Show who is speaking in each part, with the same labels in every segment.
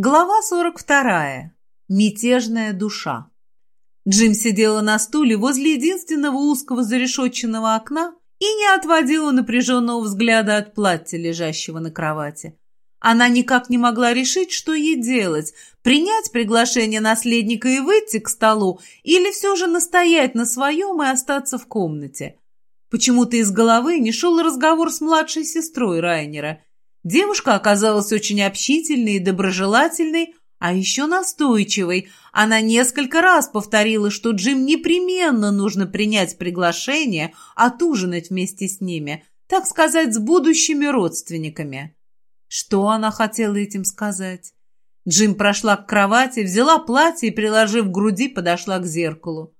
Speaker 1: Глава 42. Мятежная душа. Джим сидела на стуле возле единственного узкого зарешетченного окна и не отводила напряженного взгляда от платья, лежащего на кровати. Она никак не могла решить, что ей делать – принять приглашение наследника и выйти к столу, или все же настоять на своем и остаться в комнате. Почему-то из головы не шел разговор с младшей сестрой Райнера – Девушка оказалась очень общительной и доброжелательной, а еще настойчивой. Она несколько раз повторила, что Джим непременно нужно принять приглашение, отужинать вместе с ними, так сказать, с будущими родственниками. Что она хотела этим сказать? Джим прошла к кровати, взяла платье и, приложив к груди, подошла к зеркалу.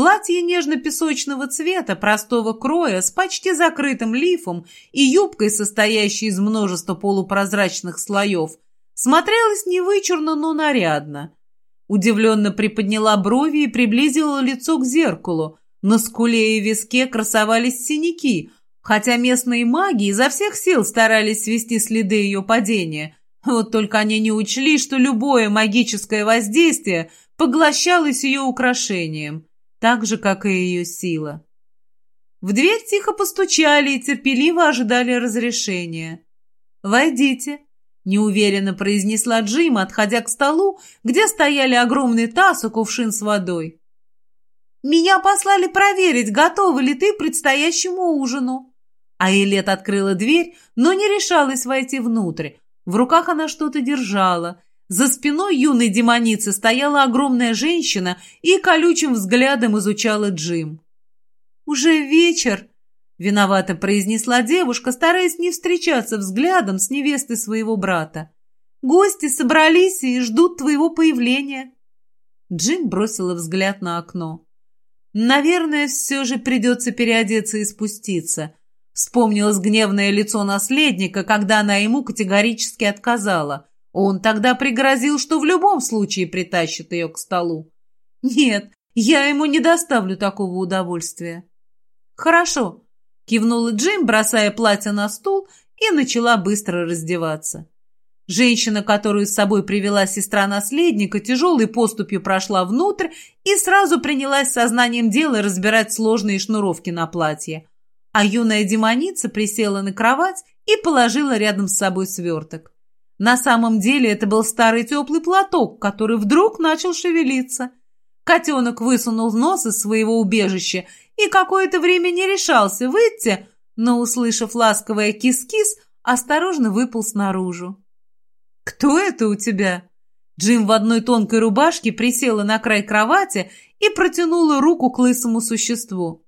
Speaker 1: Платье нежно-песочного цвета, простого кроя, с почти закрытым лифом и юбкой, состоящей из множества полупрозрачных слоев, смотрелось невычурно, но нарядно. Удивленно приподняла брови и приблизила лицо к зеркалу. На скуле и виске красовались синяки, хотя местные маги изо всех сил старались свести следы ее падения. Вот только они не учли, что любое магическое воздействие поглощалось ее украшением – так же, как и ее сила. В дверь тихо постучали и терпеливо ожидали разрешения. «Войдите», — неуверенно произнесла Джим, отходя к столу, где стояли огромный таз и кувшин с водой. «Меня послали проверить, готова ли ты к предстоящему ужину». Айлет открыла дверь, но не решалась войти внутрь. В руках она что-то держала — за спиной юной демоницы стояла огромная женщина и колючим взглядом изучала Джим. «Уже вечер», — виновато произнесла девушка, стараясь не встречаться взглядом с невестой своего брата. «Гости собрались и ждут твоего появления». Джим бросила взгляд на окно. «Наверное, все же придется переодеться и спуститься». Вспомнилось гневное лицо наследника, когда она ему категорически отказала — он тогда пригрозил, что в любом случае притащит ее к столу. Нет, я ему не доставлю такого удовольствия. Хорошо, кивнула Джим, бросая платье на стул и начала быстро раздеваться. Женщина, которую с собой привела сестра наследника, тяжелой поступью прошла внутрь и сразу принялась сознанием дела разбирать сложные шнуровки на платье. А юная демоница присела на кровать и положила рядом с собой сверток. На самом деле это был старый теплый платок, который вдруг начал шевелиться. Котенок высунул нос из своего убежища и какое-то время не решался выйти, но, услышав ласковое кис-кис, осторожно выпал снаружи. «Кто это у тебя?» Джим в одной тонкой рубашке присела на край кровати и протянула руку к лысому существу.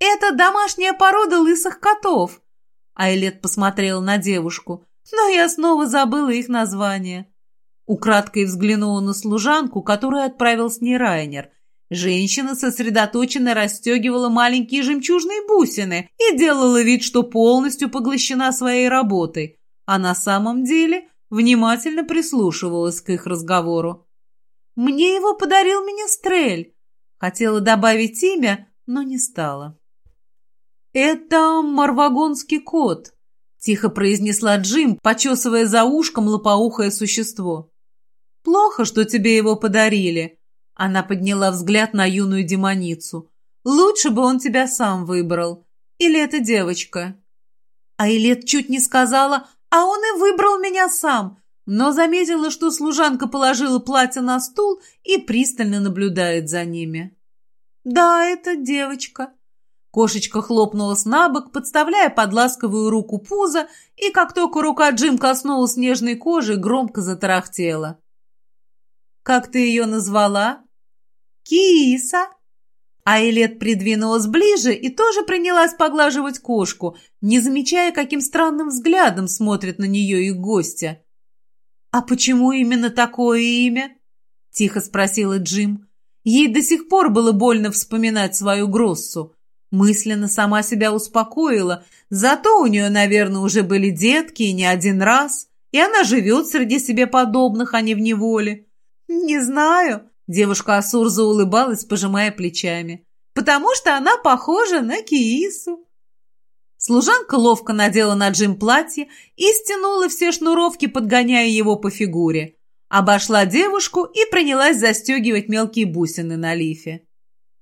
Speaker 1: «Это домашняя порода лысых котов», Айлет посмотрела на девушку но я снова забыла их название. Украдкой взглянула на служанку, которую отправил с ней Райнер. Женщина сосредоточенно расстегивала маленькие жемчужные бусины и делала вид, что полностью поглощена своей работой, а на самом деле внимательно прислушивалась к их разговору. «Мне его подарил Министрель», хотела добавить имя, но не стала. «Это марвагонский кот», Тихо произнесла Джим, почесывая за ушком лопоухое существо. «Плохо, что тебе его подарили». Она подняла взгляд на юную демоницу. «Лучше бы он тебя сам выбрал. Или это девочка?» Айлет чуть не сказала, а он и выбрал меня сам, но заметила, что служанка положила платье на стул и пристально наблюдает за ними. «Да, это девочка», Кошечка хлопнулась на бок, подставляя под ласковую руку пузо, и как только рука Джим коснулась нежной кожи, громко затарахтела. «Как ты ее назвала?» «Киса!» Айлет придвинулась ближе и тоже принялась поглаживать кошку, не замечая, каким странным взглядом смотрит на нее их гостя. «А почему именно такое имя?» — тихо спросила Джим. Ей до сих пор было больно вспоминать свою Гроссу. Мысленно сама себя успокоила. Зато у нее, наверное, уже были детки и не один раз. И она живет среди себе подобных, а не в неволе. «Не знаю», — девушка Асурза улыбалась, пожимая плечами. «Потому что она похожа на Киису». Служанка ловко надела на Джим платье и стянула все шнуровки, подгоняя его по фигуре. Обошла девушку и принялась застегивать мелкие бусины на лифе.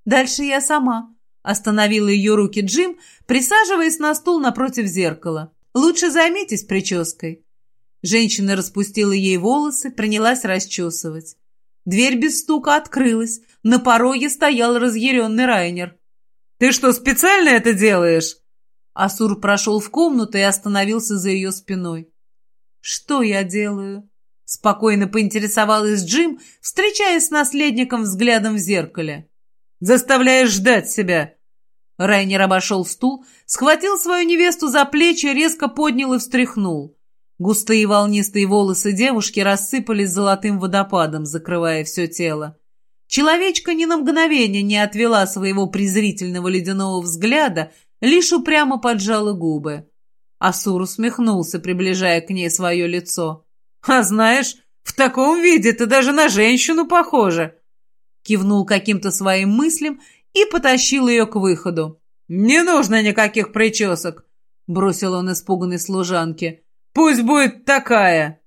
Speaker 1: «Дальше я сама», — остановила ее руки Джим, присаживаясь на стул напротив зеркала. «Лучше займитесь прической». Женщина распустила ей волосы, принялась расчесывать. Дверь без стука открылась. На пороге стоял разъяренный Райнер. «Ты что, специально это делаешь?» Асур прошел в комнату и остановился за ее спиной. «Что я делаю?» Спокойно поинтересовалась Джим, встречаясь с наследником взглядом в зеркале. «Заставляешь ждать себя!» Райнер обошел стул, схватил свою невесту за плечи, резко поднял и встряхнул. Густые волнистые волосы девушки рассыпались золотым водопадом, закрывая все тело. Человечка ни на мгновение не отвела своего презрительного ледяного взгляда, лишь упрямо поджала губы. Асур усмехнулся, приближая к ней свое лицо. «А знаешь, в таком виде ты даже на женщину похожа!» Кивнул каким-то своим мыслям и потащил ее к выходу. «Не нужно никаких причесок!» Бросил он испуганной служанке. Пусть будет такая!»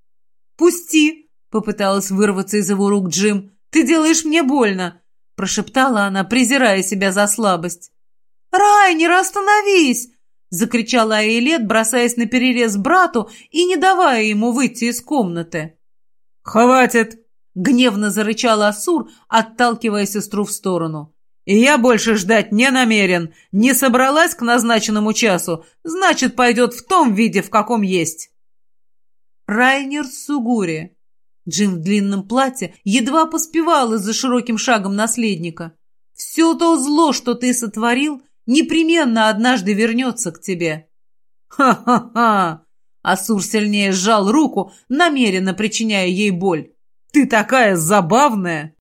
Speaker 1: «Пусти!» — попыталась вырваться из его рук Джим. «Ты делаешь мне больно!» — прошептала она, презирая себя за слабость. «Райнер, остановись!» — закричала Айлет, бросаясь на перерез брату и не давая ему выйти из комнаты.
Speaker 2: «Хватит!»
Speaker 1: — гневно зарычал Асур, отталкивая сестру в сторону.
Speaker 2: «И я больше ждать не намерен. Не собралась к назначенному часу, значит, пойдет в том виде, в каком есть».
Speaker 1: Райнер Сугури. Джим в длинном платье едва поспевал за широким шагом наследника. «Все то зло, что ты сотворил, непременно однажды вернется к тебе».
Speaker 2: «Ха-ха-ха!»
Speaker 1: Асур сильнее сжал руку, намеренно причиняя ей боль.
Speaker 2: «Ты такая забавная!»